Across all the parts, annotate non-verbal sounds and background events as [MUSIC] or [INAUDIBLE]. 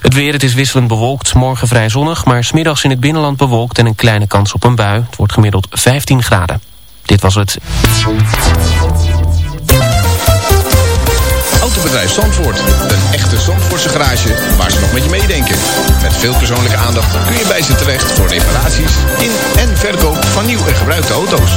Het weer, het is wisselend bewolkt, morgen vrij zonnig, maar smiddags in het binnenland bewolkt en een kleine kans op een bui. Het wordt gemiddeld 15 graden. Dit was het. Autobedrijf Zandvoort, een echte Zandvoortse garage waar ze nog met je meedenken. Met veel persoonlijke aandacht kun je bij ze terecht voor reparaties in en verkoop van nieuw en gebruikte auto's.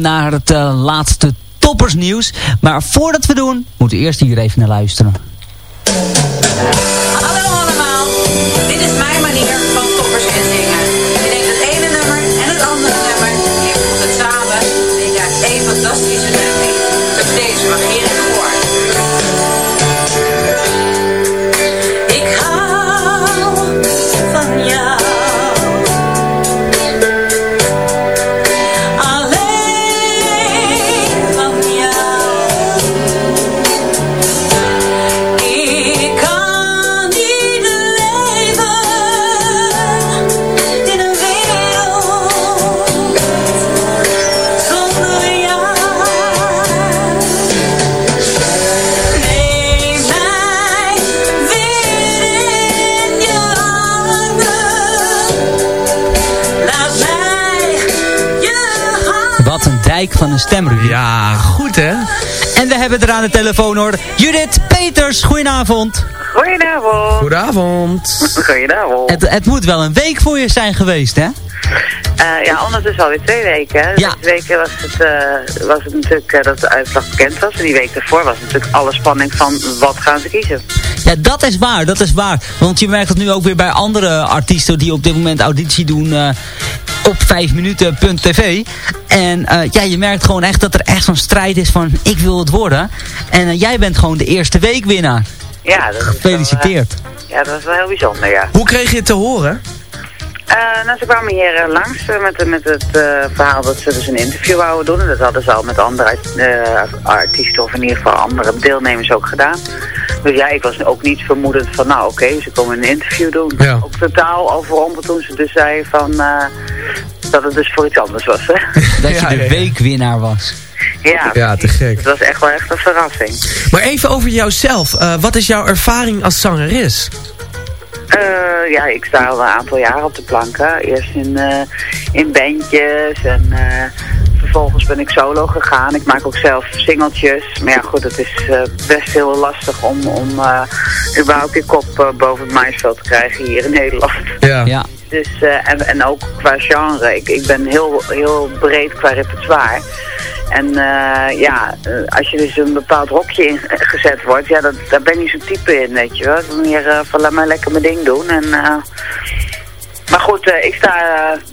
Naar het uh, laatste toppersnieuws. Maar voordat we doen, moeten we eerst hier even naar luisteren. Van een stem, Ruud. Ja, goed hè? En we hebben er aan de telefoon hoor. Judith Peters, goedenavond. Goedenavond. Goedenavond. Goedenavond. Het, het moet wel een week voor je zijn geweest, hè? Eh, ja, ondertussen alweer twee weken. hè. Ja. Deze week was het, eh, was het natuurlijk eh, dat de uitslag bekend was. En die week daarvoor was natuurlijk alle spanning van wat gaan ze kiezen. Ja, dat is waar, dat is waar. Want je merkt het nu ook weer bij andere artiesten die op dit moment auditie doen eh, op 5minuten.tv. En eh, ja, je merkt gewoon echt dat er echt zo'n strijd is van ik wil het worden. En eh, jij bent gewoon de eerste weekwinnaar. Ja, dat is wel, Gefeliciteerd. eh, ja, dat is wel heel bijzonder, ja. Hoe kreeg je het te horen? Eh, nou, ze kwamen hier eh, langs eh, met, met het eh, verhaal dat ze dus een interview wouden doen. En dat hadden ze al met andere eh, artiesten of in ieder geval andere deelnemers ook gedaan. Dus ja, ik was ook niet vermoedend van, nou oké, ze komen een interview doen. Ja. Ook totaal overrompeld toen ze dus zei van, eh, dat het dus voor iets anders was. Hè? [LAUGHS] Dat je de weekwinnaar was. ja, Ja, te gek. het was echt wel echt een verrassing. Maar even over jouzelf. Eh, wat is jouw ervaring als zangeres? Eh, ja, ik sta al een aantal jaar op de planken. Eerst in, eh, in bandjes en eh, vervolgens ben ik solo gegaan. Ik maak ook zelf singeltjes. Maar ja, goed, het is eh, best heel lastig om, om eh, überhaupt die kop eh, boven het maisveld te krijgen hier in Nederland. Ja. Ja. Dus, eh, en, en ook qua genre. Ik, ik ben heel, heel breed qua repertoire. En eh, ja, eh, als je dus een bepaald hokje in gezet wordt, ja, dat, daar ben niet zo'n type in, weet je wel. Wil meer eh, van laat mij lekker mijn ding doen. En, maar goed, ik sta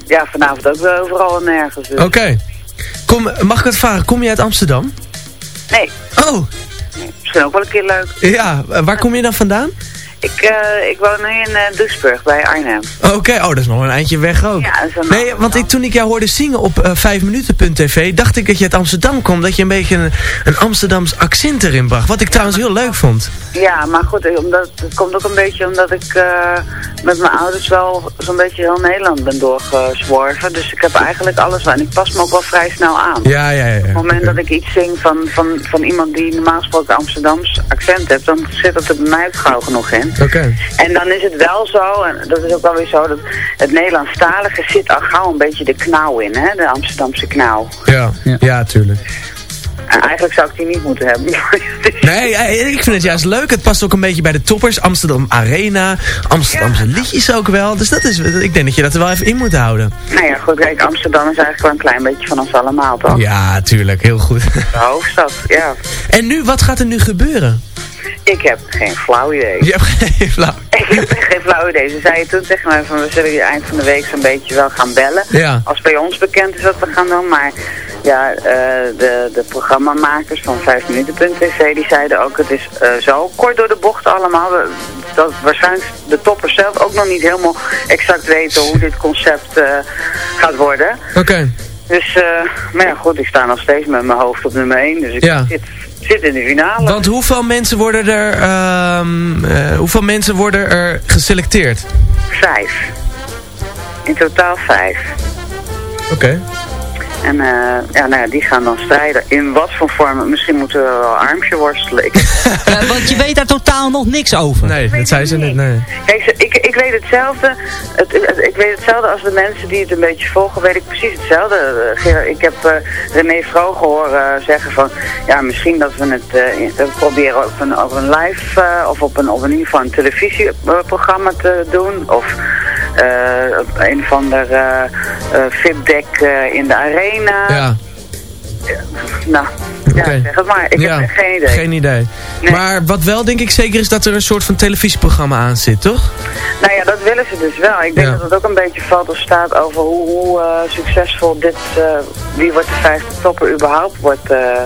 ja, vanavond ook wel overal en nergens. Dus. Oké. Kom, Mag ik het vragen? Kom je uit Amsterdam? Nee, Oh, misschien ook wel een keer leuk. ja. Waar kom je dan vandaan? Ik, eh, ik woon nu in uh, Duisburg bij Arnhem. Oké, oh, dat is nog een eindje weg ook. Ja, nee, want ik, toen ik jou hoorde zingen op eh 5minuten.tv, dacht ik dat je uit Amsterdam kwam. Dat je een beetje een, een Amsterdams accent erin bracht. Wat ik trouwens heel leuk vond. Ja, maar goed, eh, omdat, het komt ook een beetje omdat ik eh, met mijn ouders wel zo'n beetje heel Nederland ben doorgezworven. Dus ik heb eigenlijk alles wel. En ik pas me ook wel vrij snel aan. Ja, ja, ja. ja. Op het moment dat ik iets zing van, van, van iemand die normaal gesproken Amsterdams accent heeft, dan zit dat er bij mij ook gauw genoeg in. Oké. En dan is het wel zo, en dat is ook wel weer zo, dat het Nederlandstalige zit al gauw een beetje de knauw in, hè? de Amsterdamse knauw. Ja, Ja. ja, tuurlijk. En eigenlijk zou ik die niet moeten hebben. [LAUGHS] Nee, ik vind het juist leuk. Het past ook een beetje bij de toppers. Amsterdam Arena. Amsterdamse liedjes ook wel. Dus dat is, ik denk dat je dat er wel even in moet houden. nou ja, goed, kijk, Amsterdam is eigenlijk wel een klein beetje van ons allemaal, toch? Ja, tuurlijk. Heel goed. De hoofdstad, ja. En nu, wat gaat er nu gebeuren? Ik heb geen flauw idee. Je hebt geen [LAUGHS] flauw. [LAUGHS] Ik heb echt geen flauw idee. Ze zeiden toen tegen mij van we zullen je eind van de week zo'n beetje wel gaan bellen. Ja. Als bij ons bekend is wat we gaan doen. Maar ja, eh, de, de programmamakers van 5minuten.tv die zeiden ook het is eh, zo kort door de bocht allemaal. Dat waarschijnlijk de toppers zelf ook nog niet helemaal exact weten hoe dit concept eh, gaat worden. Oké. Dus, maar ja goed, ik sta nog steeds met mijn hoofd op nummer 1. Dus ik Ja. zit, zit in de finale. Want hoeveel mensen worden er, ehm, eh, hoeveel mensen worden er geselecteerd? Vijf. In totaal vijf. Oké. En eh, ja, nou ja, die gaan dan strijden. In wat voor vorm? Misschien moeten we wel armpje worstelen. Ik, [LAUGHS] Ja, want je weet daar totaal nog niks over. Nee, dat zei ze niet, nee. Kijk, ik, ik weet hetzelfde. Het, het- ik weet hetzelfde als de mensen die het een beetje volgen, weet ik precies hetzelfde. Eh, Ik heb eh, René Vroger horen zeggen van, ja, misschien dat we het eh, in- dat we proberen op een, op een live eh, of op een, op een, in ieder geval een televisieprogramma te doen. Of een of ander eh eh, VIP-deck eh, in de arena. Ja, Nou, ja, zeg het maar. Ik ja. heb geen idee. Geen idee. Nee. Maar wat wel denk ik zeker is dat er een soort van televisieprogramma aan zit, toch? Nou ja, dat willen ze dus wel. Ik denk Ja. dat het ook een beetje valt of staat over hoe, hoe eh, succesvol dit, eh, wie wordt de vijfde topper überhaupt wordt eh,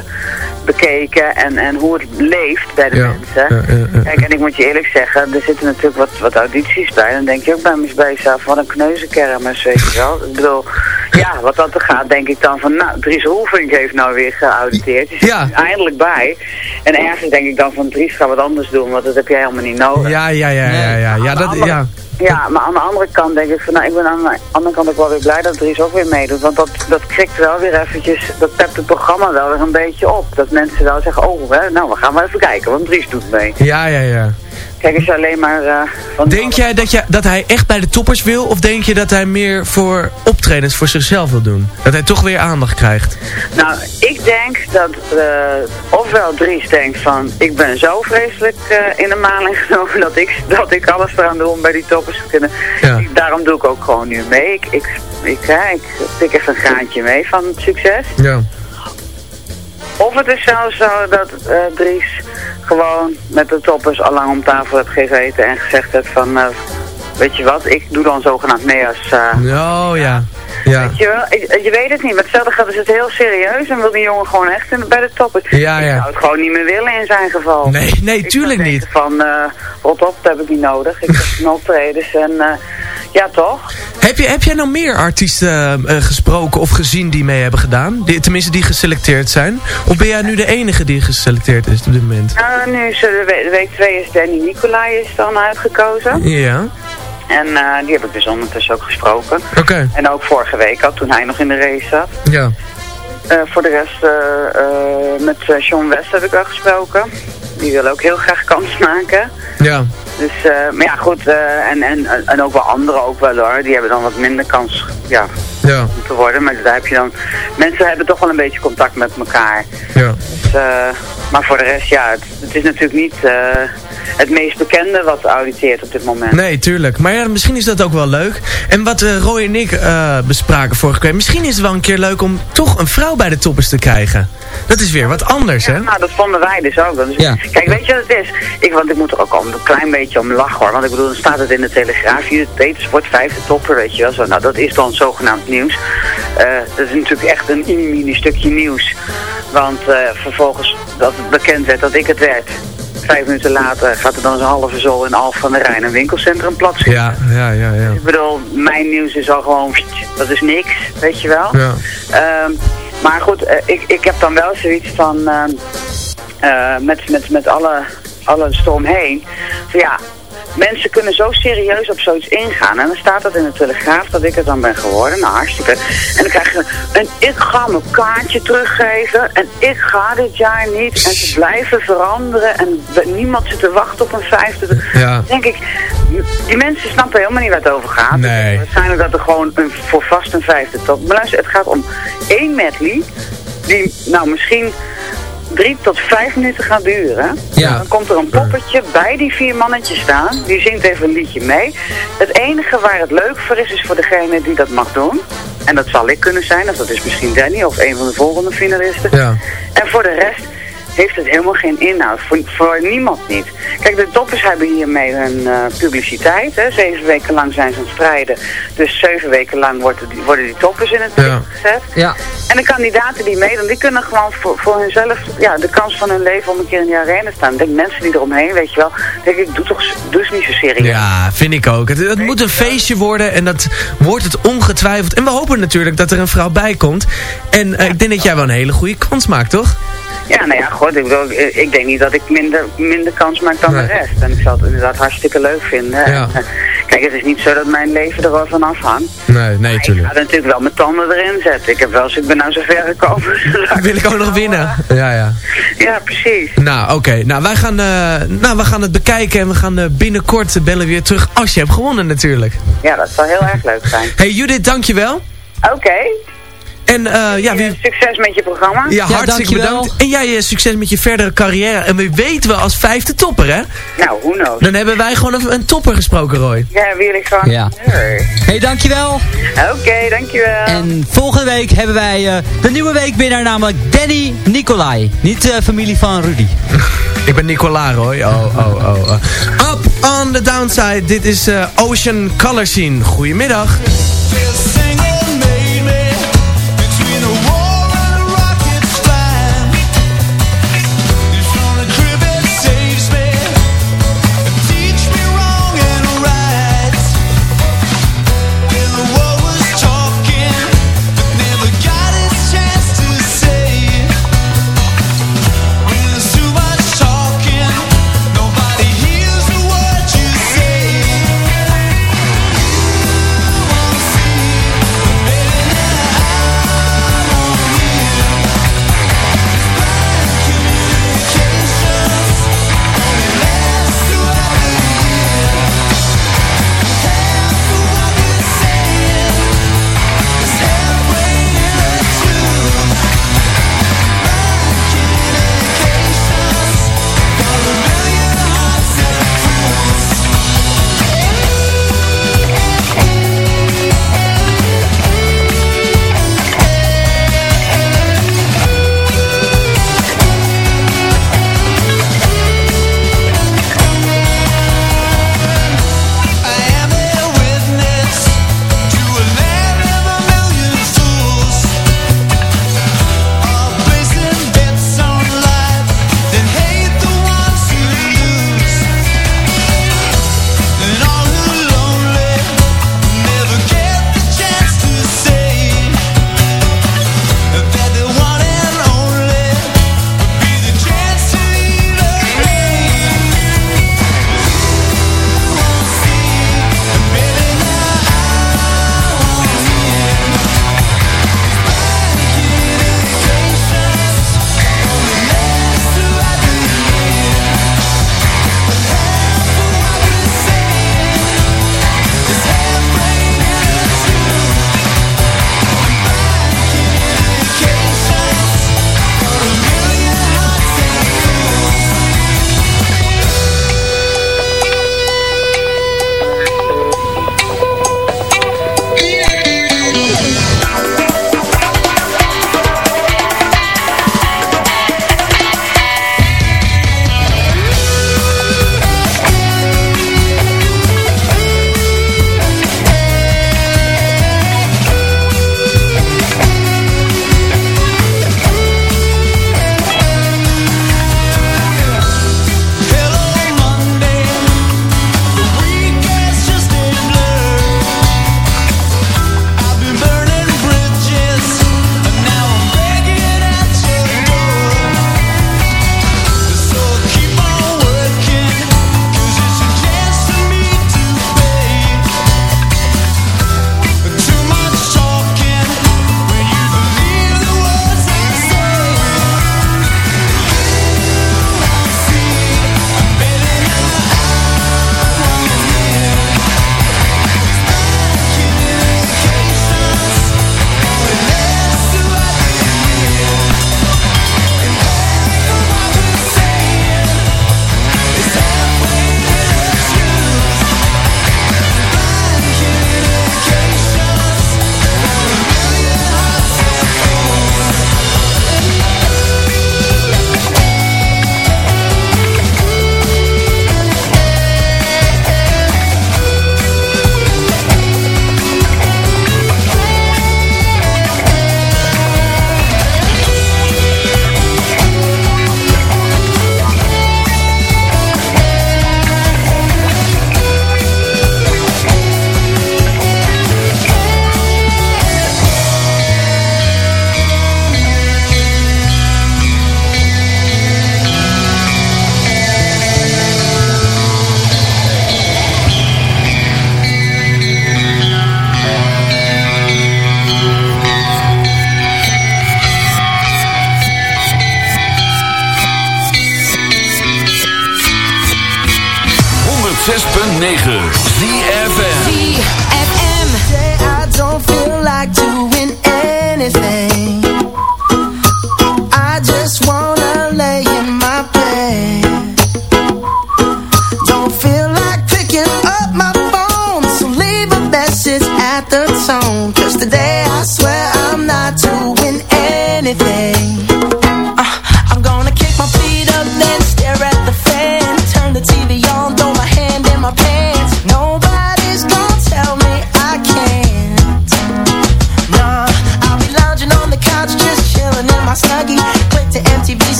bekeken en, en hoe het leeft bij de Ja. mensen. Ja, ja, ja. Kijk, en ik moet je eerlijk zeggen, er zitten natuurlijk wat, wat audities bij. Dan denk je ook bij, bij jezelf, wat een kneuzenkermis, weet je wel. Ik bedoel, ja, wat dat er gaat, denk ik dan van, nou, Dries Roelvink heeft nou weer geauditeerd. Die zit Ja. er eindelijk bij. En ergens denk ik dan van, Dries, ga wat anders doen, want dat heb jij helemaal niet nodig. Ja, ja, ja, ja, ja. Ja, dat, ja. Ja, maar aan de andere kant denk ik van, nou, ik ben aan de andere kant ook wel weer blij dat Dries ook weer meedoet. Want dat, dat krikt wel weer eventjes, dat pept het programma wel weer een beetje op. Dat mensen wel zeggen, oh, hè, nou, we gaan maar even kijken, want Dries doet mee. Ja, ja, ja. Kijk, je alleen maar van... Denk jij dat, je, dat hij echt bij de toppers wil? Of denk je dat hij meer voor optredens voor zichzelf wil doen? Dat hij toch weer aandacht krijgt? Nou, ik denk dat eh, ofwel Dries denkt van, ik ben zo vreselijk eh, in de maling genomen dat ik, dat ik alles eraan doe om bij die toppers te kunnen. Ja. Ik- daarom doe ik ook gewoon nu mee. Ik, ik, ik, ik pik even een graantje mee van het succes. Ja. Of het is zelfs zo dat Dries gewoon met de toppers al lang om tafel heeft gezeten en gezegd heeft van, eh, weet je wat, ik doe dan zogenaamd mee als... eh, Oh, ja. Ja. Weet je, wel, je, je weet het niet, maar hetzelfde gaat is het heel serieus en wil die jongen gewoon echt in, bij de toppers. Ja, Ik ja. zou het gewoon niet meer willen in zijn geval. Nee, nee, Ik tuurlijk niet. van, eh rot op, dat heb ik niet nodig. Ik heb mijn [LAUGHS] optredens en eh, ja toch? Heb, je, heb jij nou meer artiesten eh, gesproken of gezien die mee hebben gedaan? Die, tenminste, die geselecteerd zijn? Of ben jij nu de enige die geselecteerd is op dit moment? Nou, nu is de week 2 is Danny Nicolai is dan uitgekozen. Ja, En eh, die heb ik dus ondertussen ook gesproken. oké. En ook vorige week al, toen hij nog in de race zat. Ja. Eh, voor de rest, eh, met Sean West heb ik wel gesproken. Die wil ook heel graag kans maken. Ja. Dus, maar ja, goed. en, en, en ook wel anderen ook wel hoor. Die hebben dan wat minder kans ja, te worden. Maar daar heb je dan... Mensen hebben toch wel een beetje contact met elkaar. Ja. Dus, maar voor de rest, ja, het, het is natuurlijk niet het meest bekende wat auditeert op dit moment. Nee, tuurlijk. Maar ja, misschien is dat ook wel leuk. En wat eh, Roy en ik eh, bespraken vorige keer. Misschien is het wel een keer leuk om toch een vrouw bij de toppers te krijgen. Dat is weer wat anders, hè? Ja, nou, dat vonden wij dus ook. Is- Ja. Kijk, weet je wat het is? Ik, want ik moet er ook al een klein beetje om lachen hoor. Want ik bedoel, dan staat het in de Telegraaf. Hier, Wetensport, vijfde topper, weet je wel. Zo, nou, dat is dan zogenaamd nieuws. Eh, dat is natuurlijk echt een mini stukje nieuws. Want vervolgens dat het bekend werd dat ik het werd. Vijf minuten later gaat er dan zo'n halve zool in Alphen van de Rijn een winkelcentrum plat Ja, ja, ja, ja. Ik bedoel, mijn nieuws is al gewoon, dat is niks, weet je wel. Ja. Ehm, maar goed, eh, ik, ik heb dan wel zoiets van, ehm, eh, met, met, met alle, alle storm heen, van ja, mensen kunnen zo serieus op zoiets ingaan. En dan staat dat in de Telegraaf dat ik het dan ben geworden. Nou, hartstikke. En dan krijg je, en ik ga mijn kaartje teruggeven. En ik ga dit jaar niet. En ze blijven veranderen. En niemand zit te wachten op een vijfde. Ja. Denk ik, die mensen snappen helemaal niet waar het over gaat. Nee. Waarschijnlijk dat er gewoon een, voor vast een vijfde top. Maar luister, het gaat om één medley. Die nou misschien drie tot vijf minuten gaat duren. Ja. Dan komt er een poppetje bij die vier mannetjes staan. Die zingt even een liedje mee. Het enige waar het leuk voor is, is voor degene die dat mag doen. En dat zal ik kunnen zijn, of dat is misschien Danny of een van de volgende finalisten. Ja. En voor de rest heeft het helemaal geen inhoud. Voor, voor niemand niet. Kijk, de toppers hebben hiermee hun eh, publiciteit. Hè. Zeven weken lang zijn ze aan het strijden. Dus zeven weken lang worden die, worden die toppers in het Ja. gezet. Ja. En de kandidaten die meedoen, die kunnen gewoon voor, voor hunzelf ja, de kans van hun leven om een keer in die arena te staan. Ik denk mensen die eromheen, weet je wel, denk ik, doe toch eens niet zo serieus. Ja, vind ik ook. Het, het moet een feestje worden en dat wordt het ongetwijfeld. En we hopen natuurlijk dat er een vrouw bij komt. En eh, ik denk dat jij wel een hele goede kans maakt, toch? Ja, nou ja, goed, ik, bedoel, ik ik denk niet dat ik minder, minder kans maak dan Nee. de rest. En ik zal het inderdaad hartstikke leuk vinden. Ja. [LAUGHS] Kijk, het is niet zo dat mijn leven er wel van afhangt. Nee, nee, Ik tuurlijk. ga natuurlijk wel mijn tanden erin zetten. Ik heb wel ik ben nou zo ver gekomen. [LAUGHS] Wil ik ook nog winnen? Ja, ja. Ja, precies. Nou, oké. Nou, wij gaan, eh, nou, we gaan het bekijken en we gaan eh, binnenkort bellen weer terug als je hebt gewonnen natuurlijk. Ja, dat zal heel erg leuk zijn. Hey Judith, dankjewel. Oké. En eh, ja, wie, Succes met je programma. ja, hartstikke dankjewel. bedankt. En jij eh, succes met je verdere carrière. En we weten wel als vijfde topper, hè? Nou, who knows. Dan hebben wij gewoon een, een topper gesproken, Roy. Ja, hebben jullie gewoon... Ja. Hey, dankjewel. Oké, dankjewel. En volgende week hebben wij eh, de nieuwe weekwinnaar, namelijk Danny Nicolai. Niet de familie van Rudy. [LAUGHS] Ik ben Nicola, Roy. Oh, oh, oh. oh. Up on the downside. Dit is eh, Ocean Color Scene. Goedemiddag.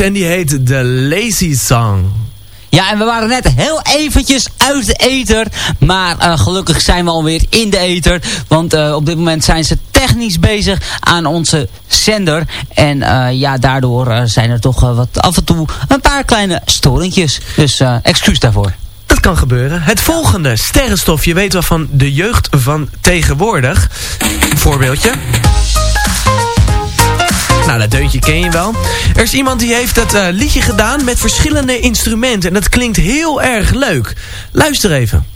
En die heet The Lazy Song. Ja, en we waren net heel eventjes uit de ether. Maar eh, gelukkig zijn we alweer in de ether. Want eh, op dit moment zijn ze technisch bezig aan onze zender. En eh, ja, daardoor zijn er toch wat af en toe een paar kleine storingjes. Dus excuus daarvoor. Dat kan gebeuren. Het volgende, sterrenstof. Je weet wel van de jeugd van tegenwoordig. Voorbeeldje. Nou, dat deuntje ken je wel. Er is iemand die heeft dat eh, liedje gedaan met verschillende instrumenten. En dat klinkt heel erg leuk. Luister even.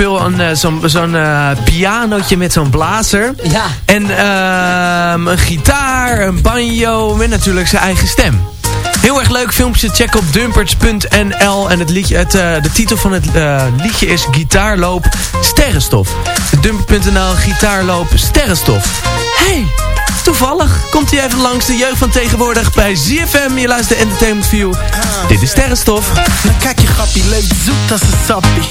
Veel aan eh, zo'n zo'n eh, pianootje met zo'n blazer. Ja. En ehm, een gitaar, een banjo en natuurlijk zijn eigen stem. Heel erg leuk filmpje. Check op dumperts.nl. En het liedje, het, eh, de titel van het eh, liedje is Gitaarloop Sterrenstof. Dumper.nl Gitaarloop Sterrenstof. Hey, toevallig komt hij even langs de jeugd van tegenwoordig bij ZFM. Je luistert Entertainment View. Dit is Sterrenstof. Nou kijk je grappie, leuk zoet als een sappie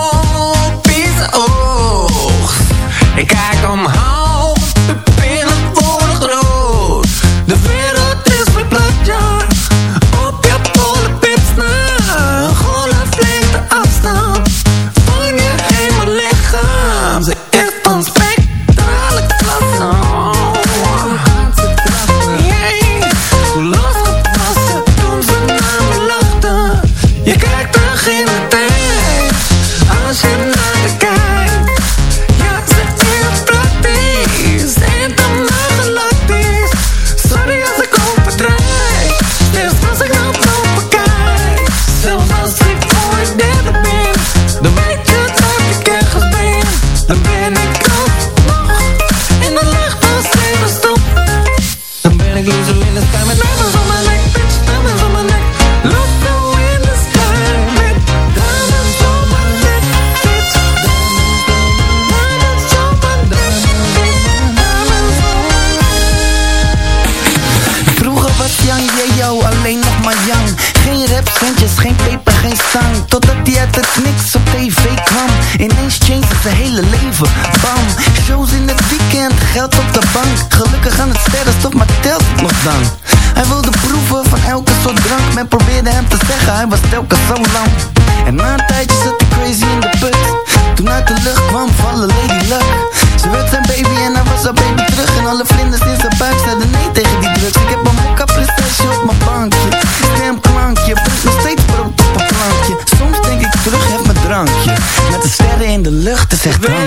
oog. Ik kijk omhoog, Ineens changed zijn hele leven, bam. Shows in het weekend, geld op de bank. Gelukkig aan het sterrenstof, maar telt het nog dan. Hij wilde proeven van elke soort drank. Men probeerde hem te zeggen, hij was telkens zo lang En na een tijdje zat de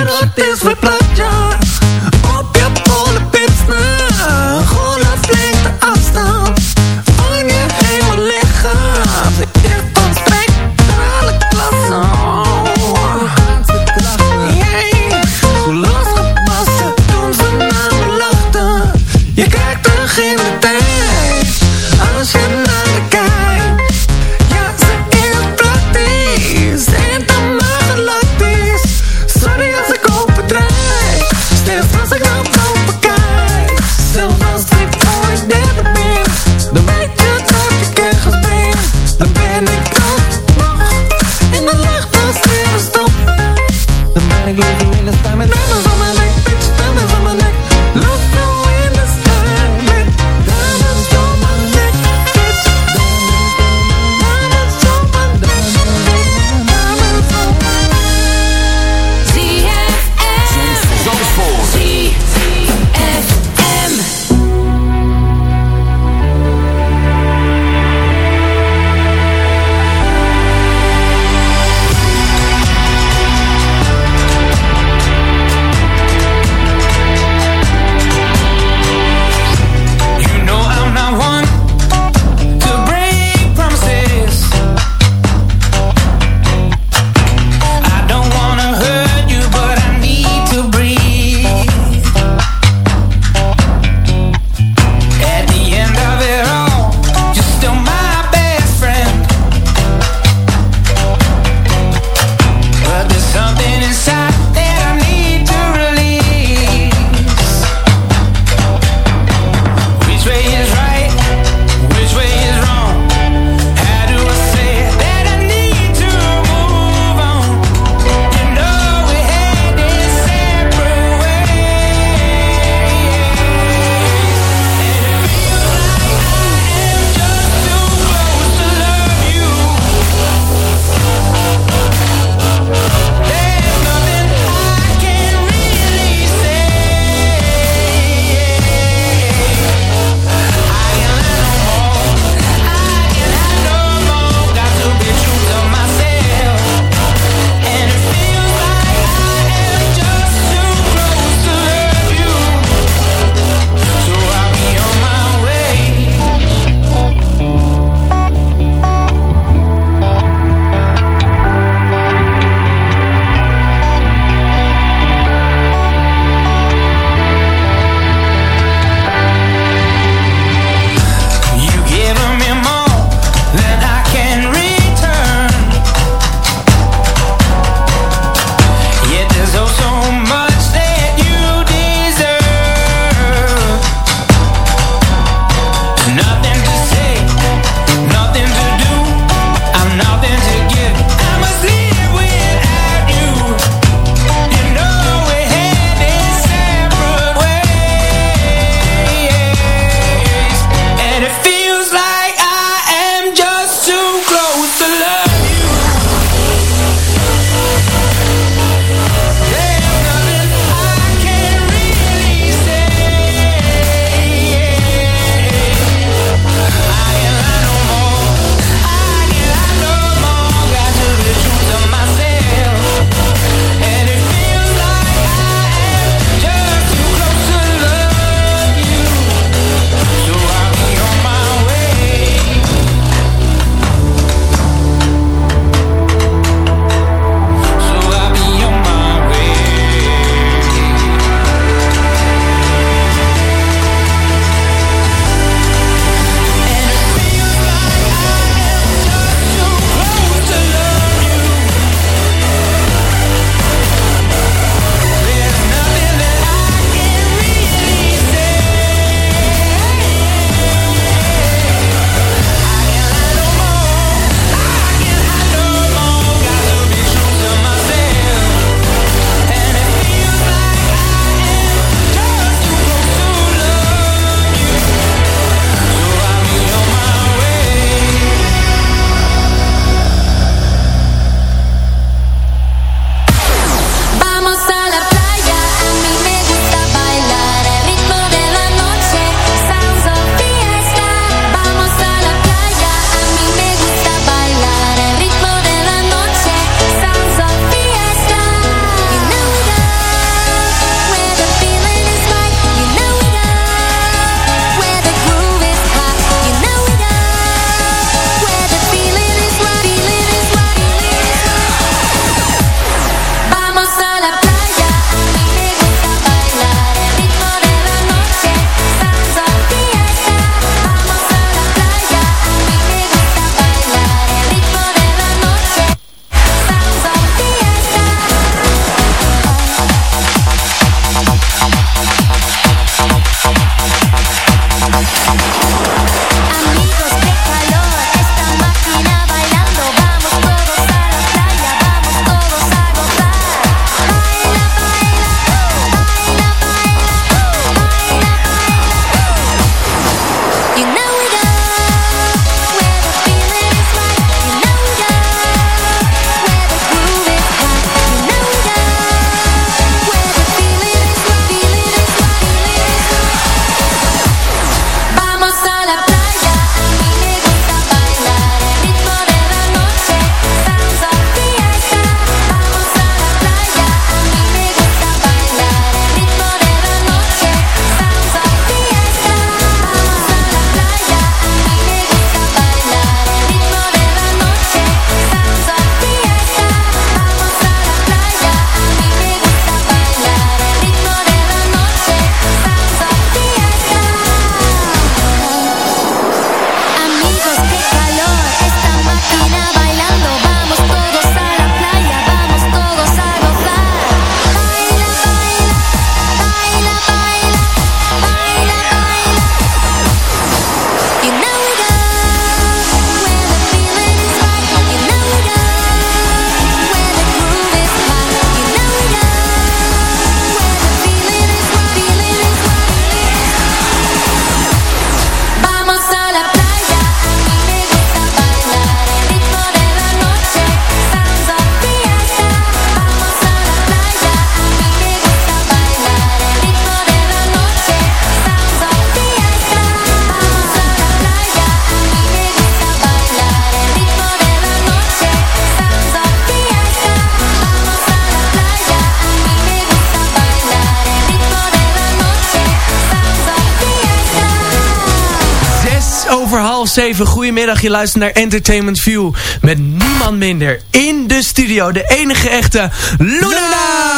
7. Goedemiddag, je luistert naar Entertainment View. Met niemand minder in de studio, de enige echte Luna!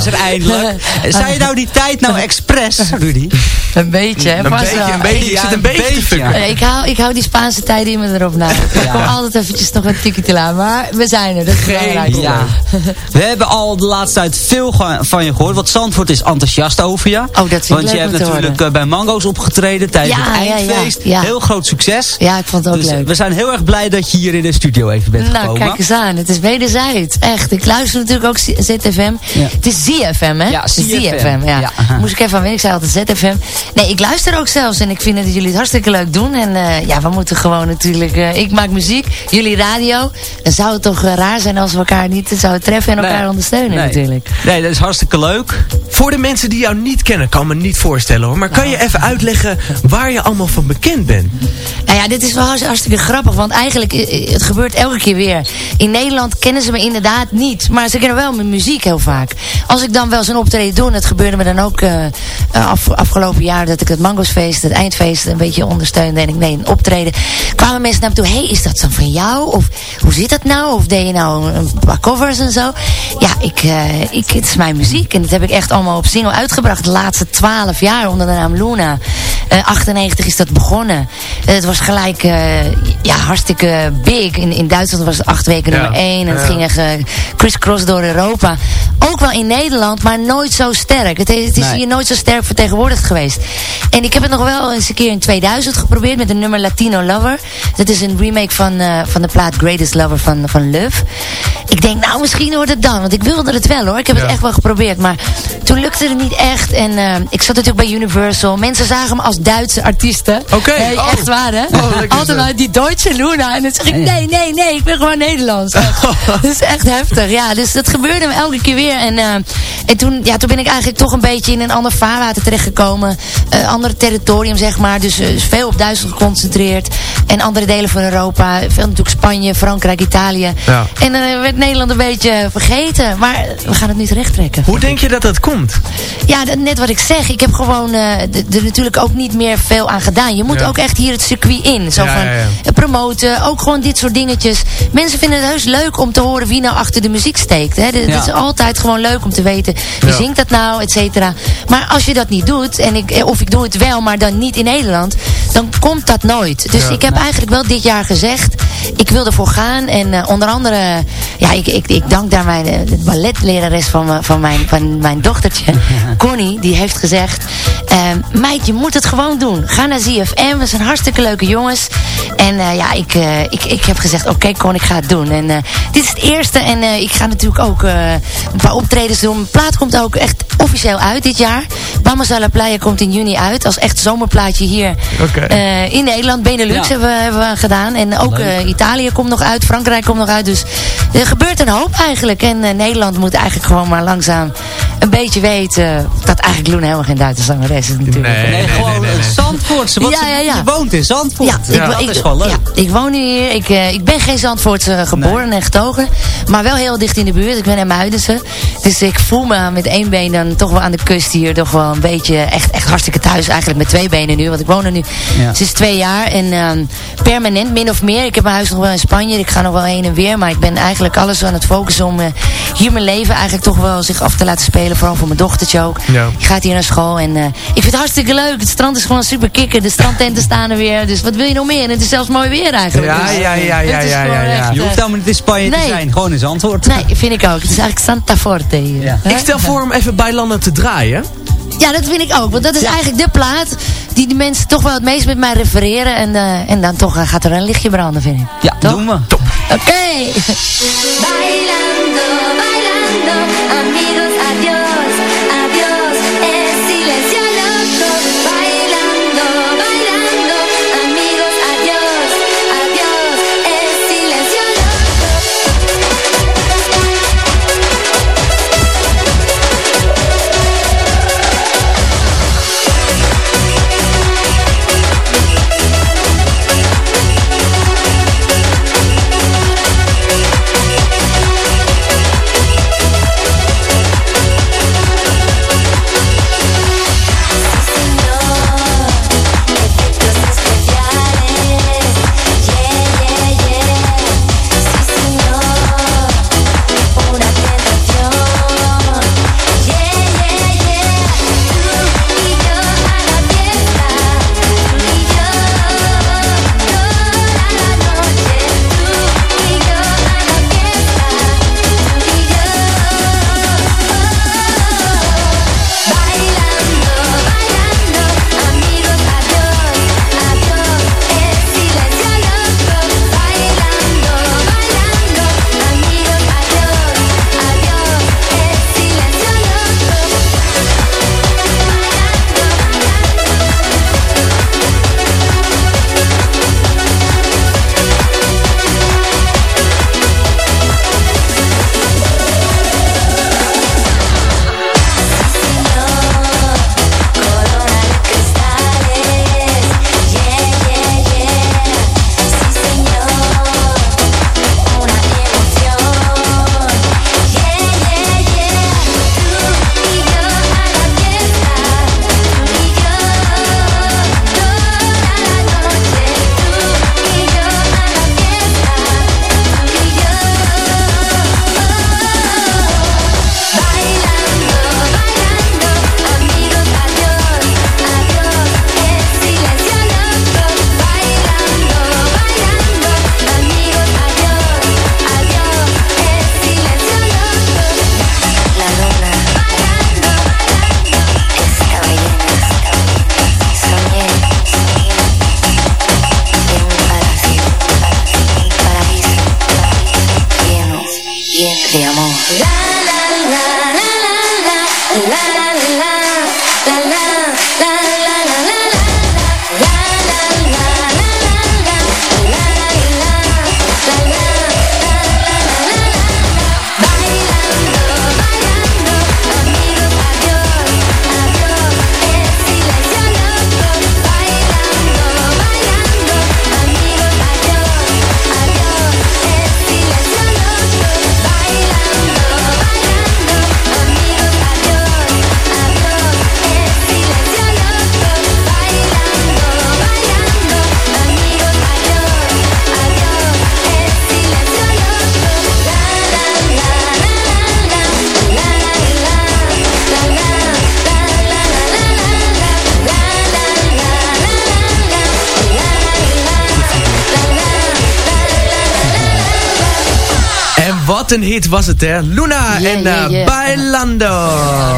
Is er eindelijk. [LAUGHS] Zou je nou die tijd nou expres, Rudy? Een beetje, hè? Een beetje, wel. een beetje. Je Ja, zit een beetje te beetje. Eh, Ik hou, ik hou die Spaanse tijden in me erop na. Ik kom altijd eventjes nog een tikje te laat. Maar we zijn er. Dat is belangrijk. Ja. [LAUGHS] We hebben al de laatste tijd veel van je gehoord. Want Zandvoort is enthousiast over je. Oh, dat vind ik Want je hebt natuurlijk horen. eh, bij Mango's opgetreden tijdens Ja, het ja, ja, eindfeest. ja. Heel groot succes. Ja, ik vond het ook Dus leuk. we zijn heel erg blij dat je hier in de studio even bent Nou, gekomen. kijk eens aan. Het is wederzijds. Echt. Ik luister natuurlijk ook ZFM. Ja. Het is ZFM, hè? Ja, ZFM. ja. Ja. Moest ik even aan. Ik zei altijd ZFM. Nee, ik luister ook zelfs. En ik vind dat jullie het hartstikke leuk doen. En eh, ja, we moeten gewoon natuurlijk... eh, ik maak muziek. Jullie radio. Dan zou het toch eh, raar zijn als we elkaar niet zouden treffen en elkaar Nee. ondersteunen Nee. natuurlijk. Nee, dat is hartstikke leuk. Voor de mensen die jou niet kennen, kan me niet voorstellen hoor. Maar kan je even uitleggen waar je allemaal van bekend bent? Nou ja, dit is wel hartst- hartstikke grappig. Want eigenlijk, het gebeurt elke keer weer. In Nederland kennen ze me inderdaad niet. Maar ze kennen wel mijn muziek heel vaak. Als ik dan wel zo'n optreden doe, en dat gebeurde me dan ook eh, eh, af, afgelopen jaar... dat ik het Mangosfeest, het eindfeest, een beetje ondersteunde. En ik nee, een optreden. Kwamen mensen naar me toe, hé, hey, is dat dan van jou? Of hoe zit dat nou? Of deed je nou een paar covers en zo? Ja, ik, eh, ik, het is mijn muziek. En dat heb ik echt allemaal op single uitgebracht. De laatste twaalf jaar onder de naam Luna. Eh 98 is dat begonnen. Eh, het was gelijk eh, ja, hartstikke big. In, in Duitsland was het acht weken Ja. nummer één. En het ging echt crisscross door Europa. Ook wel in Nederland, maar nooit zo sterk. Het, is- het is Nee. hier nooit zo sterk vertegenwoordigd geweest. En ik heb het nog wel eens een keer in 2000 geprobeerd met een nummer Latino Lover. Dat is een remake van, van de plaat Greatest Lover van, van Love. Ik denk, nou misschien wordt het dan. Want ik wilde het wel hoor. Ik heb Ja. het echt wel geprobeerd. Maar toen lukte het niet echt. En ik zat natuurlijk bij Universal. Mensen zagen me als Duitse artiesten. Oké, Nee, oh. echt waar hè. Oh, Altijd maar die Duitse Luna. En dan zeg ik, nee, nee, nee. Ik ben gewoon Nederlands. [LAUGHS] dat is echt heftig. Ja, dus dat gebeurde me elke keer weer. En, eh, en toen, ja, toen ben ik eigenlijk toch een beetje in een ander vaarwater terechtgekomen. Een ander territorium, zeg maar. Dus, eh, veel op Duitsland geconcentreerd. En andere delen van Europa. Veel natuurlijk Spanje, Frankrijk, Italië. Ja. En dan werd Nederland een beetje vergeten. Maar we gaan het nu terecht trekken. Hoe denk je dat dat komt? Ja, dat- net wat ik zeg. Ik heb gewoon eh, er natuurlijk ook niet meer veel aan gedaan. Je moet Ja. ook echt hier het circuit in. Zo van eh, promoten. Ook gewoon dit soort dingetjes. Mensen vinden het heus leuk om te horen wie nou achter de muziek steekt. Hè. Het is altijd gewoon leuk om te weten. Wie zingt dat nou, et cetera. Maar als je dat niet doet. En ik, eh, of ik doe het wel, maar dan niet in Nederland. Dan komt dat nooit. Dus ik heb eigenlijk wel dit jaar gezegd. Ik wil ervoor gaan. En eh, onder andere. Ja, ik, ik, ik dank daar mijn de balletlerares van, van, mijn, van mijn dochtertje. [LAUGHS] Connie, die heeft gezegd... eh, meid, je moet het gewoon doen. Ga naar ZFM, we zijn hartstikke leuke jongens. En eh, ja, ik, eh, ik, ik heb gezegd, oké Con, ik ga het doen. En eh, dit is het eerste. En eh, ik ga natuurlijk ook eh, een paar optredens doen. Mijn plaat komt ook echt officieel uit dit jaar. Bama La Playa komt in juni uit. Als echt zomerplaatje hier Oké. eh, in Nederland. Benelux Ja. hebben, we, hebben we gedaan. En ook eh, Italië komt nog uit. Frankrijk komt nog uit. Dus er gebeurt een hoop eigenlijk. En eh, Nederland moet eigenlijk gewoon maar langzaam een beetje weten... dat eigenlijk Loen helemaal geen Duitse zangeres is natuurlijk. Nee, Nee, nee, gewoon nee, nee, nee. Zandvoortse. Wat Ja, ze- ja, ja. Je woont in Zandvoort. Ja, ik, dat ik, is gewoon leuk. ja, ik woon nu hier. Ik, eh, ik ben geen Zandvoortse geboren en getogen. Maar wel heel dicht in de buurt. Ik ben in Muidense. Dus ik voel me met één been dan toch wel aan de kust hier. Toch wel een beetje echt, echt hartstikke thuis. Eigenlijk met twee benen nu. Want ik woon er nu sinds twee jaar. En ehm, permanent min of meer. Ik heb mijn huis nog wel in Spanje. Ik ga nog wel heen en weer. Maar ik ben eigenlijk alles aan het focussen om eh, hier mijn leven eigenlijk toch wel zich af te laten spelen. Vooral voor mijn dochtertje ook. Ja. Die gaat hier naar school. En eh, ik vind het hartstikke leuk. Het strand is gewoon super kikker. De strandtenten staan er weer. Dus wat wil je nog meer? En het is zelfs mooi weer eigenlijk. Ja, Dus, ja, ja, ja, het is ja, ja, ja. echt, Je hoeft eh, helemaal niet in Spanje te zijn. Gewoon in Zandvoort. Nee, vind ik ook. Het is eigenlijk Santa Forte hier. Ja. Ik stel voor om even bij landen te draaien. Ja, dat vind ik ook. Want dat is eigenlijk de plaat die de mensen toch wel het meest met mij refereren. En, eh, en dan toch eh, gaat er een lichtje branden, vind ik. Ja, Toch? doen we. Oké. Bailando, bailando, ラ wat een hit was het, hè? Luna Yeah, en yeah, eh, yeah. Bailando.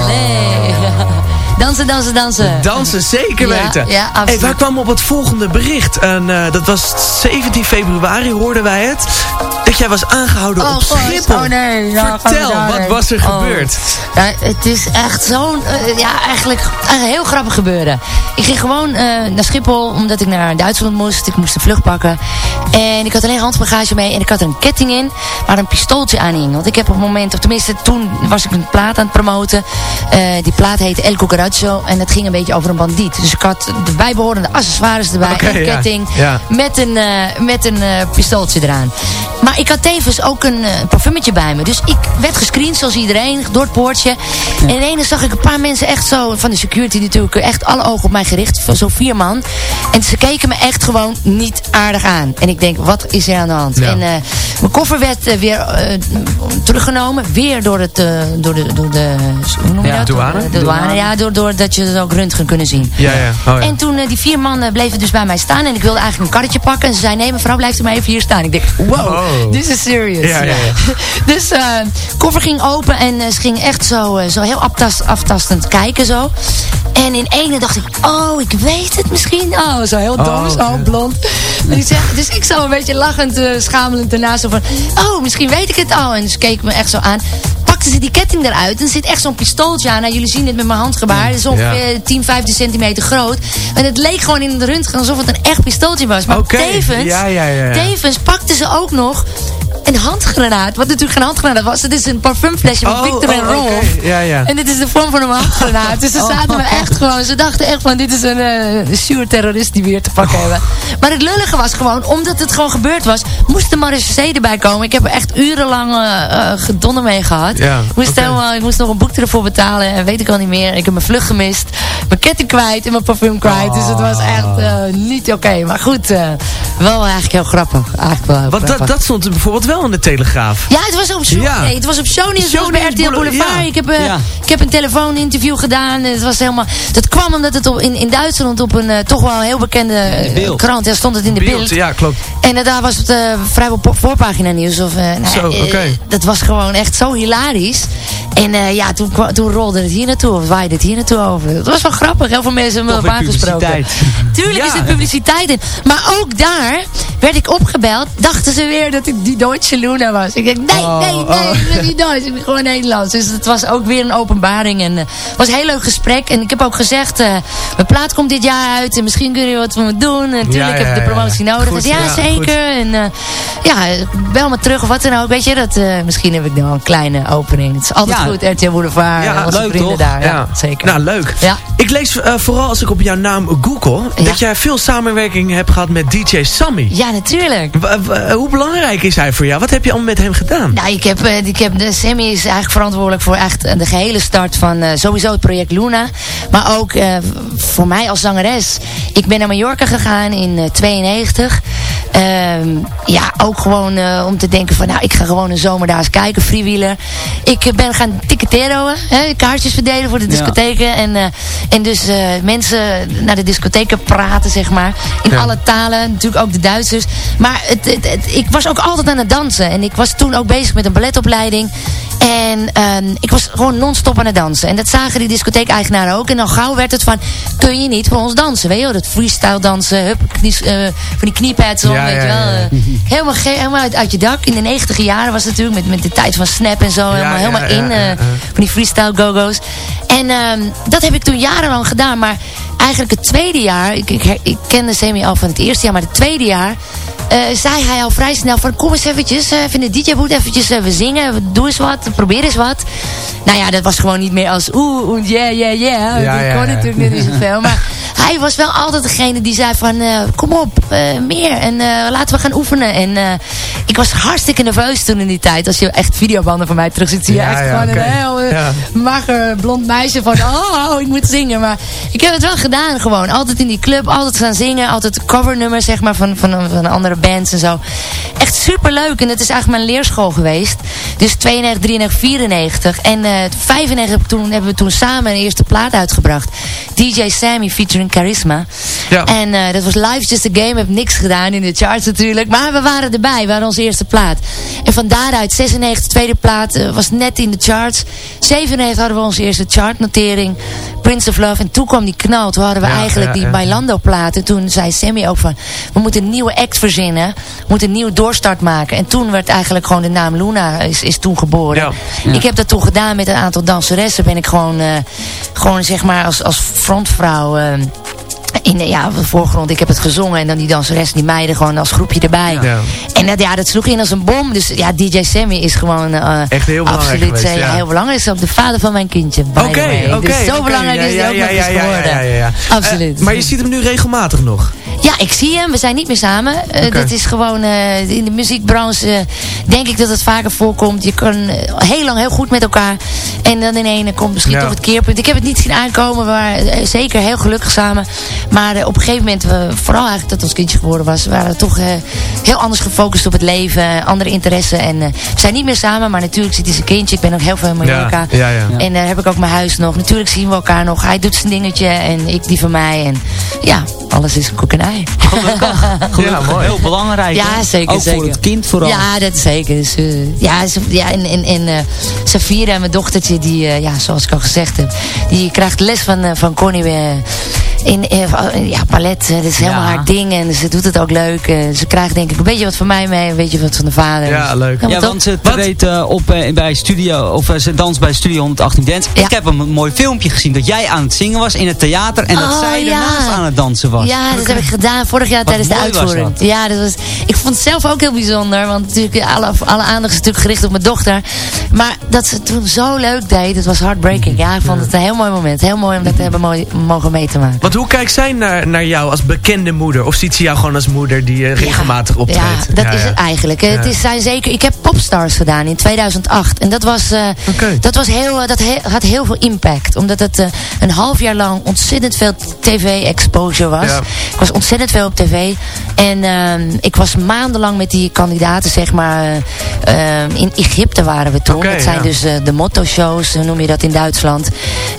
Nee. [LAUGHS] Dansen, dansen, dansen. Dansen, zeker Ja, weten. ja, absoluut. hey, wij kwamen op het volgende bericht. En eh, dat was 17 februari, hoorden wij het. Dat jij was aangehouden Oh, op God. Schiphol. Oh, nee. Ja, Vertel, wat was er Oh. gebeurd? Ja, het is echt zo'n, eh, ja, eigenlijk een heel grappig gebeuren. Ik ging gewoon eh, naar Schiphol, omdat ik naar Duitsland moest. Ik moest een vlucht pakken. En ik had alleen handbagage mee en ik had er een ketting in, waar een pistooltje aan hing. Want ik heb op het moment, of tenminste toen was ik een plaat aan het promoten. Eh, die plaat heette El Cucaracho en het ging een beetje over een bandiet. Dus ik had de bijbehorende accessoires erbij, een ketting, Ja. met een, met een pistooltje eraan. Maar ik had tevens ook een eh, parfumetje bij me. Dus ik werd gescreend zoals iedereen, door het poortje. En ineens zag ik een paar mensen echt zo, van de security natuurlijk, echt alle ogen op mij gericht. Zo vier man. En ze keken me echt gewoon niet aardig aan. En ik denk, wat is er aan de hand? Ja. En eh, mijn koffer werd eh, weer teruggenomen. Weer door, het, door, de, door de, hoe noem je Ja, dat? douane? De douane, ja, door, door dat je het ook röntgen kunnen zien. Ja, ja. Oh, ja. En toen die vier mannen bleven dus bij mij staan. En ik wilde eigenlijk een karretje pakken. En ze zei, nee mevrouw, blijft u maar even hier staan. Ik denk, wow, Oh. This is serious. Ja, ja, ja. [LAUGHS] dus eh koffer ging open en eh, ze ging echt zo, eh, zo heel aftast, aftastend kijken zo. En in ene dacht ik, oh, ik weet het misschien. Oh, zo heel dom, Oh, zo blond. Dus dus ik zo een beetje lachend, schamelend ernaast. Zo van, oh, misschien weet ik het al. En ze keek me echt zo aan. Pakte ze die ketting eruit en er zit echt zo'n pistooltje aan. Nou, jullie zien het met mijn handgebaar. Het is ongeveer 10, 15 centimeter groot. En het leek gewoon in de röntgen alsof het een echt pistooltje was. Maar tevens, ja, ja, ja, ja. tevens pakte ze ook nog een handgranaat. Wat natuurlijk geen handgranaat was. Het is een parfumflesje van Oh, Victor oh, en oké. Rolf. Ja, ja. En dit is de vorm van een handgranaat. Dus ze zaten me echt gewoon... Ze dachten echt van dit is een uh, sure terrorist die we hier te pakken hebben. Maar het lullige was gewoon... Omdat het gewoon gebeurd was... Moest de marechaussee erbij komen. Ik heb er echt urenlang uh, gedonnen mee gehad. Ja, ik, moest helemaal, ik moest nog een boek ervoor betalen. En weet ik al niet meer. Ik heb mijn vlucht gemist. Mijn ketting kwijt. En mijn parfum kwijt. Dus het was echt uh, niet oké. Maar goed. wel eigenlijk heel grappig. Eigenlijk wel heel Want dat, dat stond bijvoorbeeld wel in de Telegraaf. Ja, het was op, Ja. nee, het was op Shownieuws, het was bij RTL Boulevard, ja. Ik, heb, Ja. ik heb een telefooninterview gedaan. Het was helemaal, dat kwam omdat het op, in, in Duitsland op een eh, toch wel heel bekende eh, krant, ja, stond het in de beeld. Ja, klopt. En daar was het vrijwel voorpagina nieuws. Of, nou, Zo. Dat was gewoon echt zo hilarisch. En ja, toen, toen rolde het hier naartoe, of waaide het hier naartoe over. Dat was wel grappig, heel veel mensen hebben me aangesproken. Tuurlijk is er publiciteit in. Maar ook daar werd ik opgebeld. Dachten ze weer dat ik die Was. Ik denk, nee, Oh, nee, nee, oh. ik ben niet Duits. Ik ben gewoon Nederlands. Dus het was ook weer een openbaring. En eh, het was een heel leuk gesprek. En ik heb ook gezegd, eh, mijn plaat komt dit jaar uit. En misschien kunnen jullie wat voor me doen. En natuurlijk Ja, ja, heb ik de promotie nodig. Goed, ja, ja, zeker. En eh, ja, bel me terug of wat dan ook. Weet je, dat, misschien heb ik nog een kleine opening. Het is altijd goed, RTL Boulevard. Ja, leuk, vrienden toch? daar. Ja, zeker. Nou, leuk. Ik lees vooral als ik op jouw naam google... Dat jij veel samenwerking hebt gehad met DJ Sammy. ja, natuurlijk. W- hoe belangrijk is hij voor jou? Wat heb je allemaal met hem gedaan? Nou, ik heb, eh, ik heb de Sammy is eigenlijk verantwoordelijk voor echt eh, de gehele start van eh, sowieso het project Luna. Maar ook voor mij als zangeres. Ik ben naar Mallorca gegaan in eh, 92. Ehm, ja, ook gewoon om te denken van, nou, ik ga gewoon een zomer daar eens kijken, freewheeler. Ik ben gaan ticketeroen, hè, kaartjes verdelen voor de discotheken. En, en dus mensen naar de discotheken praten, zeg maar. In Ja. alle talen, natuurlijk ook de Duitsers. Maar het, het, het- ik was ook altijd aan het dansen. En ik was toen ook bezig met een balletopleiding. En ehm, ik was gewoon non-stop aan het dansen. En dat zagen die discotheek-eigenaren ook. En dan gauw werd het van, kun je niet voor ons dansen? Weet je wel, dat freestyle dansen, hup, knies, eh, van die kniepads om, Ja, weet ja, wel. ja. eh, helemaal, helemaal uit, uit je dak. In de negentig jaren was het natuurlijk met, met de tijd van Snap en zo. helemaal, helemaal in, ja. van die freestyle go-go's. En ehm, dat heb ik toen jarenlang gedaan. Maar eigenlijk het tweede jaar, ik, ik, ik kende Semi al van het eerste jaar, maar het tweede jaar... eh, zei hij al vrij snel van kom eens eventjes, eh, even de DJ-boot eventjes eh, we zingen, doe eens wat, probeer eens wat. Nou ja, dat was gewoon niet meer als oeh, oeh, yeah, yeah, yeah. Ja, dat ja, kon ja. natuurlijk niet zoveel. Maar [LAUGHS] hij was wel altijd degene die zei van eh, kom op, eh, meer en eh, laten we gaan oefenen. En ik was hartstikke nerveus toen in die tijd. Als je echt videobanden van mij terug ziet, zie je Ja, echt ja, gewoon een heel Ja. mager blond meisje van [LAUGHS] oh, ik moet zingen. Maar ik heb het wel gedaan gewoon. Altijd in die club, altijd gaan zingen. Altijd covernummers zeg maar van, van, van andere bands en zo. Echt super leuk. En het is eigenlijk mijn leerschool geweest. Dus 92, 93, 94. En eh 95 heb ik toen, hebben we toen samen een eerste plaat uitgebracht. DJ Sammy featuring Charisma. Ja. En eh, dat was Live Just a Game. Heb niks gedaan in de charts natuurlijk. Maar we waren erbij. We waren onze eerste plaat. En van daaruit 96 tweede plaat. eh, was net in de charts. 97 hadden we onze eerste chartnotering. Prince of Love. En toen kwam die knal. Toen hadden we Ja, eigenlijk ja, die. Bailando plaat. En toen zei Sammy ook van... We moeten een nieuwe act verzinnen. We moeten een nieuwe doorstart maken. En toen werd eigenlijk gewoon de naam Luna is, is toen geboren. Ik heb dat toen gedaan met een aantal danseressen. Ben ik gewoon, eh, gewoon zeg maar als, als frontvrouw... eh, in de, ja, op de voorgrond, ik heb het gezongen en dan die danseres, die meiden gewoon als groepje erbij. Ja. En dat, ja, dat sloeg in als een bom. Dus ja, DJ Sammy is gewoon eh, Echt heel belangrijk absoluut geweest, eh, ja. heel belangrijk. Is ook de vader van mijn kindje. Oké, oké. Dus zo belangrijk is hij ook nog ja, eens ja, ja, geworden. ja, ja, ja. Absoluut. Eh, maar je ziet hem nu regelmatig nog. Ja, ik zie hem. We zijn niet meer samen. Eh, Oké. Dat is gewoon eh, in de muziekbranche. eh, denk ik dat het vaker voorkomt. Je kan eh, heel lang heel goed met elkaar. En dan in ene komt misschien Ja. toch het keerpunt. Ik heb het niet zien aankomen. We waren eh, zeker heel gelukkig samen. Maar eh, op een gegeven moment, we, vooral eigenlijk dat ons kindje geworden was, waren we toch eh, heel anders gefocust op het leven. Andere interesse. En eh, we zijn niet meer samen. Maar natuurlijk zit hij zijn kindje. Ik ben ook heel veel in Mallorca. Ja. En daar heb ik ook mijn huis nog. Natuurlijk zien we elkaar nog. Hij doet zijn dingetje en ik die van mij. En ja, alles is een koek en ei. [LAUGHS] Ja. Heel belangrijk. Ja, hè? zeker, Ook zeker. voor het kind vooral. Ja, dat zeker. Dus, eh, ja, ze, ja, en, en, en eh, Safira, mijn dochtertje, die, eh, ja, zoals ik al gezegd heb, die krijgt les van, eh, van Connie In, eh, ja, ballet, eh, dat is helemaal Ja. haar ding en ze doet het ook leuk. Eh, ze krijgt denk ik een beetje wat van mij mee, een beetje wat van de vader. Ja, Dus, leuk. Ja, want ze treedt eh, op eh, bij studio, of eh, ze danst bij Studio 118 Dance. Ja. Ik heb een mooi filmpje gezien dat jij aan het zingen was in het theater en dat Oh, zij ja. daarnaast aan het dansen was. Ja, dat heb ik gedaan vorig jaar Wat tijdens de uitvoering. dat. Ja, dat was, ik vond het zelf ook heel bijzonder. Want natuurlijk alle, alle aandacht is natuurlijk gericht op mijn dochter. Maar dat ze het toen zo leuk deed, dat was heartbreaking. Ja, ik vond het een heel mooi moment. Heel mooi om dat te hebben mogen mee te maken. Want hoe kijkt zij naar, naar jou als bekende moeder? Of ziet ze jou gewoon als moeder die eh, regelmatig optreedt? Ja, dat is het eigenlijk. hè. Het is, zijn zeker, ik heb Popstars gedaan in 2008. En dat was, eh, dat was heel, eh, dat he- had heel veel impact. Omdat het eh, een half jaar lang ontzettend veel tv-exposure was. Ik was ontzettend veel op tv. En ehm, ik was maandenlang met die kandidaten, zeg maar. eh, ehm, in Egypte waren we toen. Dat zijn dus eh, de motto-shows, eh, noem je dat in Duitsland.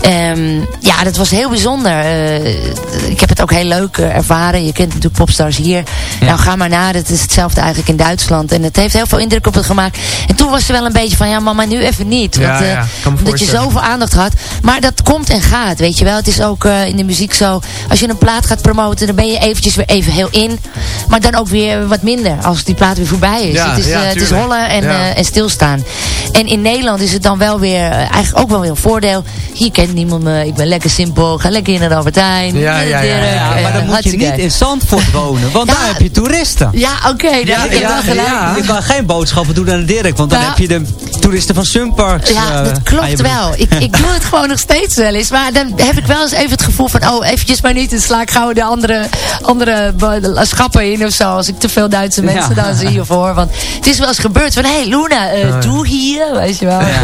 Ehm, ja, dat was heel bijzonder. Eh, ik heb het ook heel leuk eh, ervaren. Je kent natuurlijk Popstars hier. Nou, ga maar naar. Het is hetzelfde eigenlijk in Duitsland. En het heeft heel veel indruk op het gemaakt. En toen was ze wel een beetje van, ja mama, nu even niet. Ja, Want, eh, ja, omdat je zoveel aandacht had. Maar dat komt en gaat, weet je wel. Het is ook eh, in de muziek zo. Als je een plaat gaat promoten, dan ben je eventjes weer even heel in. Maar dan ook weer wat minder. Als die plaat weer voorbij is. Ja, het, is ja, eh, het is rollen en, Ja. eh, en stilstaan. En in Nederland is het dan wel weer, eh, eigenlijk ook wel weer een voordeel. Hier kent niemand me. Ik ben lekker simpel. Ga lekker in naar Albertijn. Ja, ja, ja, Dirk, ja, Ja, eh, maar dan moet je niet in Zandvoort [LAUGHS] wonen, want daar heb je toeristen. Ja, oké. Ja, heb ik ja, wel gelijk. Je kan geen boodschappen doen aan de Dirk, want dan Ja. heb je de toeristen van Sunparks. Ja, eh, dat klopt wel. Ik, ik [LAUGHS] doe het gewoon nog steeds wel eens. Maar dan heb ik wel eens even het gevoel van... Oh, eventjes maar niet. Dan sla ik gauw de andere, andere schappen in of zo. Als ik te veel Duitse mensen dan zie of hoor. Want het is wel eens gebeurd van... Hé hey, Luna, eh, ja. doe hier. Weet je wel. Ja.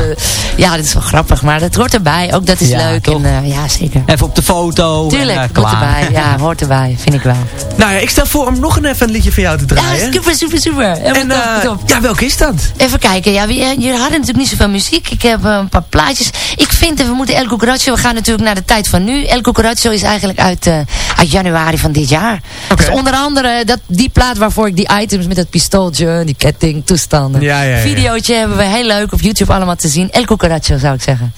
Ja. dat is wel grappig. Maar dat hoort erbij. Ook dat is leuk. En, eh, ja, zeker. Even op de foto. Tuurlijk, hoort erbij. Ja, hoort erbij. Vind ik wel. Nou ja, ik stel voor om nog een, even een liedje van jou te Ja, draaien. super, super, super. Helemaal en top, eh, top. ja, welke is dat? Even kijken, ja, wie- eh, jullie hadden natuurlijk niet zoveel muziek. Ik heb eh, een paar plaatjes. Ik vind, dat we moeten El Cucaracho, we gaan natuurlijk naar de tijd van nu. El Cucaracho is eigenlijk uit, eh, uit januari van dit jaar. Dus onder andere dat, die plaat waarvoor ik die items met dat pistooltje, die ketting, toestanden. Ja, ja, ja. Videootje hebben we heel leuk op YouTube allemaal te zien. El Cucaracho zou ik zeggen.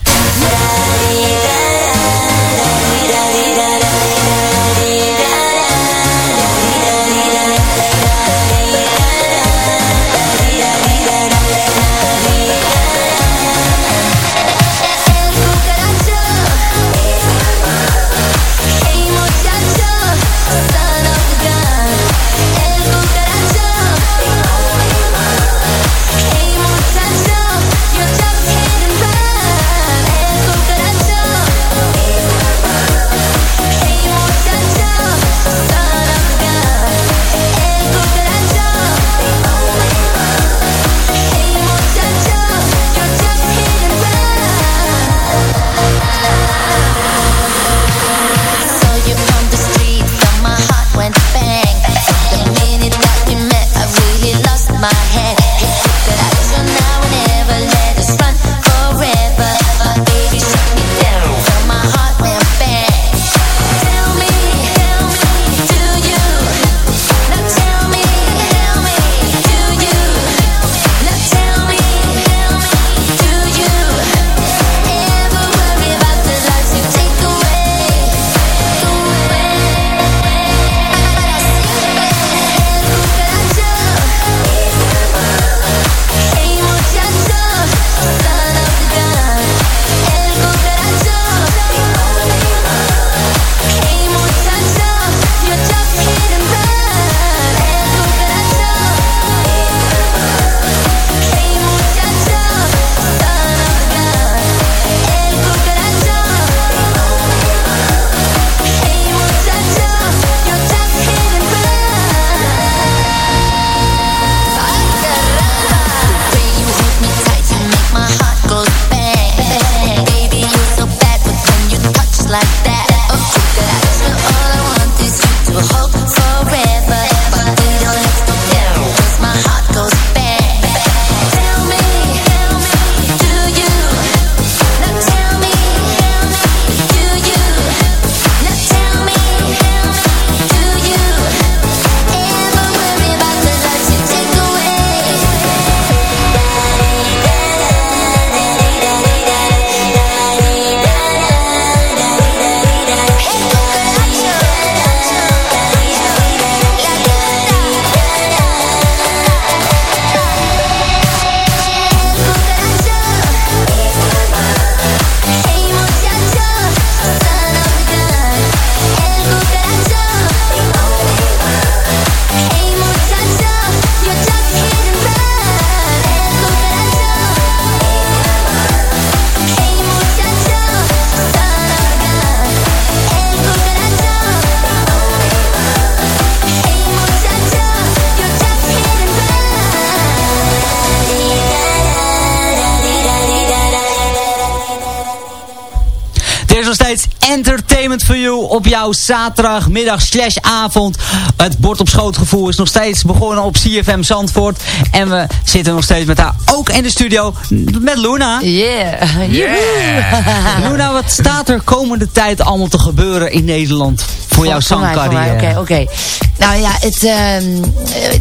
Entertainment for You op jouw zaterdagmiddag slash avond. Het bord op schoot gevoel is nog steeds begonnen op CFM Zandvoort. En we zitten nog steeds met haar ook in de studio met Luna. Yeah. Yeah. Luna, wat staat er komende tijd allemaal te gebeuren in Nederland voor jouw Voor voor zangcarrière? Oké, oké. Nou ja, het, ehm,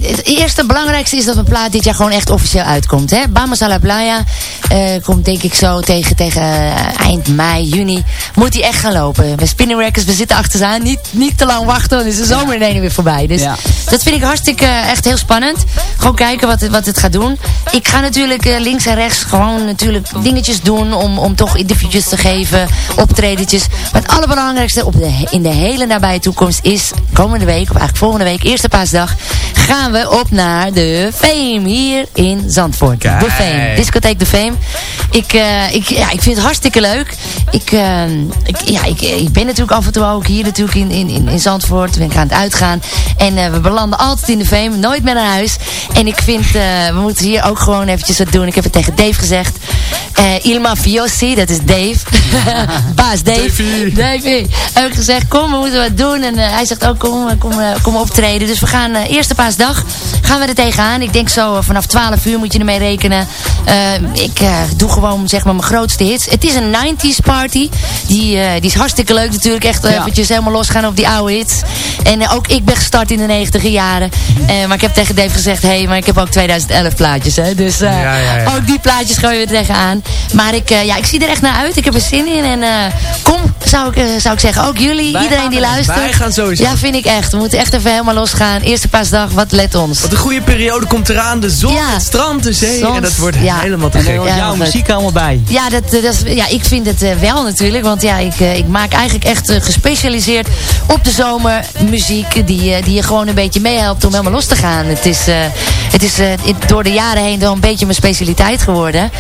het eerste belangrijkste is dat mijn plaat dit jaar gewoon echt officieel uitkomt. Hè? Bamas a la Playa eh, komt denk ik zo tegen, tegen eh, eind mei, juni. Moet die echt gaan lopen. Bij Spinning Records, we zitten achter ze aan. Niet, niet te lang wachten, dan is de zomer in één weer voorbij. Dus Ja. dat vind ik hartstikke eh, echt heel spannend. Gewoon kijken wat, het- wat het gaat doen. Ik ga natuurlijk eh, links en rechts gewoon natuurlijk dingetjes doen om, om toch interviewtjes te geven, optredentjes. Maar het allerbelangrijkste op de, in de hele nabije toekomst is komende week, of eigenlijk volgende week, eerste paasdag, gaan we op naar de Fame hier in Zandvoort. De Fame, discotheek De Fame. Ik, eh, ik, ja, ik vind het hartstikke leuk. Ik, eh, ik, ja, ik, ik ben natuurlijk af en toe ook hier natuurlijk in, in, in, in Zandvoort. Ben ik aan het uitgaan. En eh, we belanden altijd in de Fame, nooit meer naar huis. En ik vind, eh, we moeten hier ook gewoon eventjes wat doen. Ik heb het tegen Dave gezegd. Eh Il Mafiosi, dat is Dave. [LAUGHS] Baas Dave. Davey. Heb ik gezegd, kom, we moeten wat doen. En eh, hij zegt ook, kom, eh, kom, eh, kom optreden. Dus we gaan eh, eerste paasdag gaan we er tegenaan. Ik denk zo eh, vanaf 12 uur moet je ermee rekenen. Eh, ik eh, doe gewoon zeg maar mijn grootste hits. Het is een 90s party. Die, eh, die is hartstikke leuk natuurlijk. Echt eh, Ja. eventjes helemaal losgaan op die oude hits. En eh, ook ik ben gestart in de 90 jaren. Eh, maar ik heb tegen Dave gezegd, hé, hey, maar ik heb ook 2011 plaatjes. Hè? Dus eh, Ja, ja, ja. ook die plaatjes gaan we weer tegenaan. Maar ik, eh, ja, ik zie er echt naar uit. Ik heb er zin in. En eh, kom, zou ik, zou ik zeggen. Ook jullie, Wij iedereen die luistert. Wij gaan sowieso. Ja, vind ik echt. We moeten echt even helemaal losgaan. Eerste paasdag, wat let ons. Want een goede periode komt eraan. De zon, Ja. het strand, de zee. En dat wordt ja. helemaal te En gek. Ja, jouw muziek allemaal bij. Ja, dat, dat is, ja, ik vind het wel natuurlijk. Want ja, ik, ik maak eigenlijk echt eh, gespecialiseerd op de zomer muziek. Die, eh, die je gewoon een beetje meehelpt om helemaal los te gaan. Het is, eh, het is door de jaren heen wel een beetje mijn specialiteit geworden.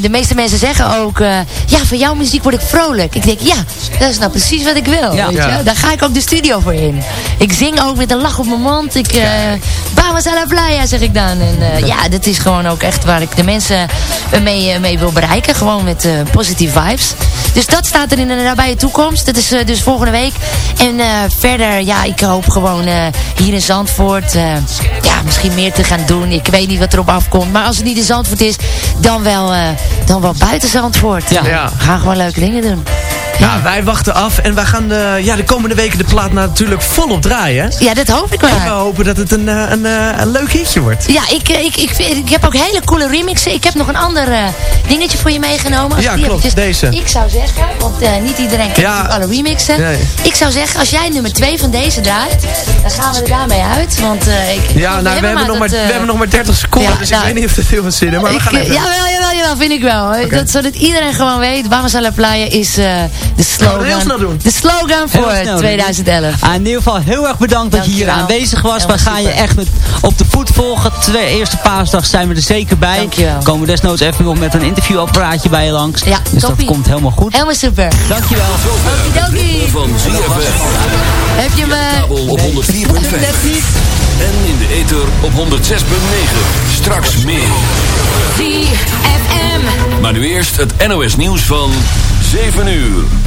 De meeste mensen zeggen ook... ja, van jouw muziek word ik vrolijk. Ik denk, ja, dat is nou precies wat ik wil. Ja. weet je? Ja. Daar ga ik ook de studio voor in. Ik zing ook met een lach op mijn mond. Ik, eh Vamos a la playa, zeg ik dan. En ja, dat is gewoon ook echt waar ik de mensen mee, mee wil bereiken. Gewoon met eh, positieve vibes. Dus dat staat er in de nabije toekomst. Dat is eh, dus volgende week. En eh, verder, ja, ik hoop gewoon eh, hier in Zandvoort... ja, misschien meer te gaan doen. Ik weet niet wat erop afkomt. Maar als het niet in Zandvoort is, dan wel, dan wel buiten Zandvoort. Ja. Ja. Gaan gewoon leuke dingen doen. Ja, wij wachten af en wij gaan de, ja, de komende weken de plaat natuurlijk volop draaien. Ja, dat hoop ik En we hopen dat het een, eh, een, eh, een leuk hitje wordt. Ja, ik, eh, ik, ik, ik heb ook hele coole remixen. Ik heb nog een ander eh, dingetje voor je meegenomen. Ja, klopt, eventjes- deze. Ik zou zeggen, want eh, niet iedereen kent Ja. alle remixen. Nee. Ik zou zeggen, als jij nummer 2 van deze draait, dan gaan we er daarmee uit. Want eh, ik, Ja, nou, we hebben, nog maar, we hebben nog maar 30 seconden, ja, dus nou, ik weet niet of het heel veel zin heeft. Maar we ik, gaan eh, even. jawel, jawel, jawel, vind ik wel. Dat, zodat iedereen gewoon weet, Bamas a la Playa is eh, de slogan. heel snel doen. De slogan Heel voor snel doen. 2011. Ah, in ieder geval heel erg bedankt dat je hier aanwezig was. We gaan je echt met, op de voet volgen. Twee eerste paasdag zijn we er zeker bij. Dankjewel. Komen we desnoods even nog met een interviewapparaatje bij je langs. Ja, dus toppie. dat komt helemaal goed. Helemaal super. Dankjewel. Okidoki. Van ZFM. Heb je me... Op 104.5. Net niet. En in de ether op 106.9. Straks meer. ZFM. Maar nu eerst het NOS nieuws van 7 uur.